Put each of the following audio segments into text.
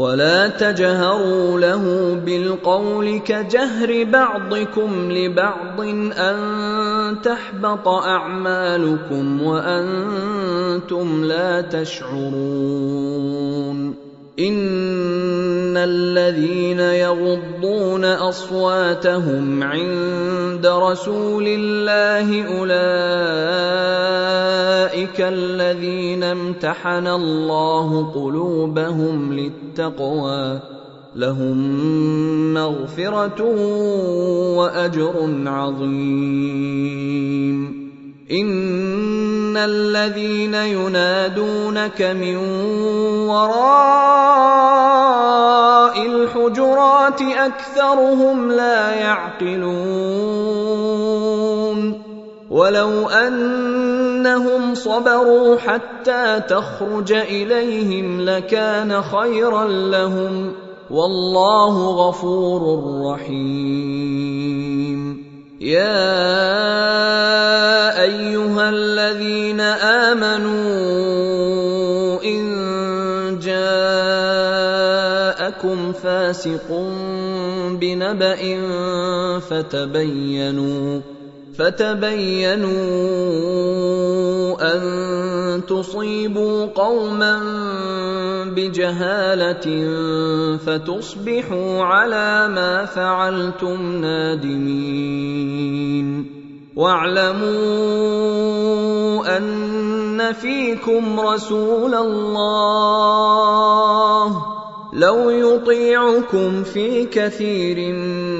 ولا تجهروا له بالقول كجهر بعضكم لبعض أن تحبط أعمالكم وأنتم لا تشعرون. إن الذين يغضون أصواتهم عند رسول الله أولئك الذين امتحن الله قلوبهم للتقوى لهم مغفرة وأجر عظيم. إن الذين ينادونك من وراء الحجرات أكثرهم لا يعقلون. ولو انهم صبروا حتى تخرج اليهم لكان خيرا لهم والله غفور رحيم يا ايها الذين امنوا ان جاءكم فاسق بنبأ فتبينوا فتبينوا أن تصيبوا قوما بجهالة فتصبحوا على ما فعلتم نادمين. واعلموا أن فيكم رسول الله. لو يطيعكم في كثير من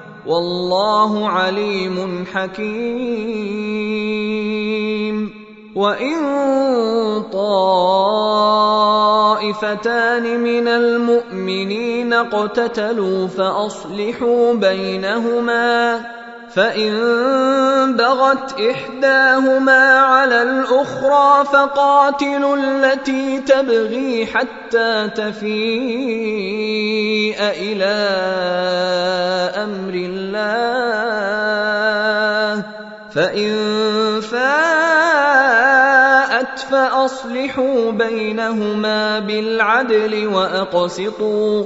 والله عليم حكيم. وإن طائفتان من المؤمنين اقتتلوا فأصلحوا بينهما فان بغت احداهما على الاخرى فقاتلوا التي تبغي حتى تفيء إلى أمر الله فان فاءت فاصلحوا بينهما بالعدل واقسطوا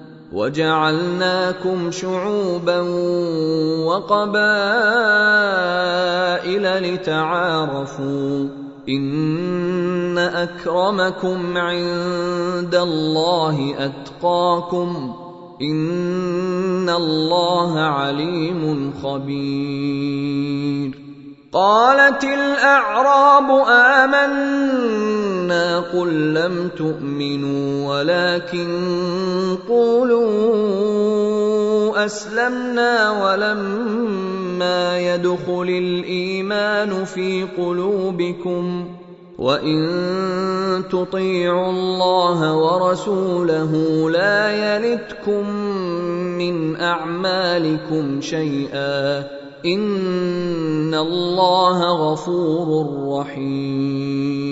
وجعلناكم شعوبا وقبائل لتعارفوا إن أكرمكم عند الله أتقاكم إن الله عليم خبير. قالت الأعراب امنا قل لم تؤمنوا ولكن قولوا أسلمنا ولما يدخل الإيمان في قلوبكم وإن تطيعوا الله ورسوله لا يلتكم من أعمالكم شيئا إن الله غفور رحيم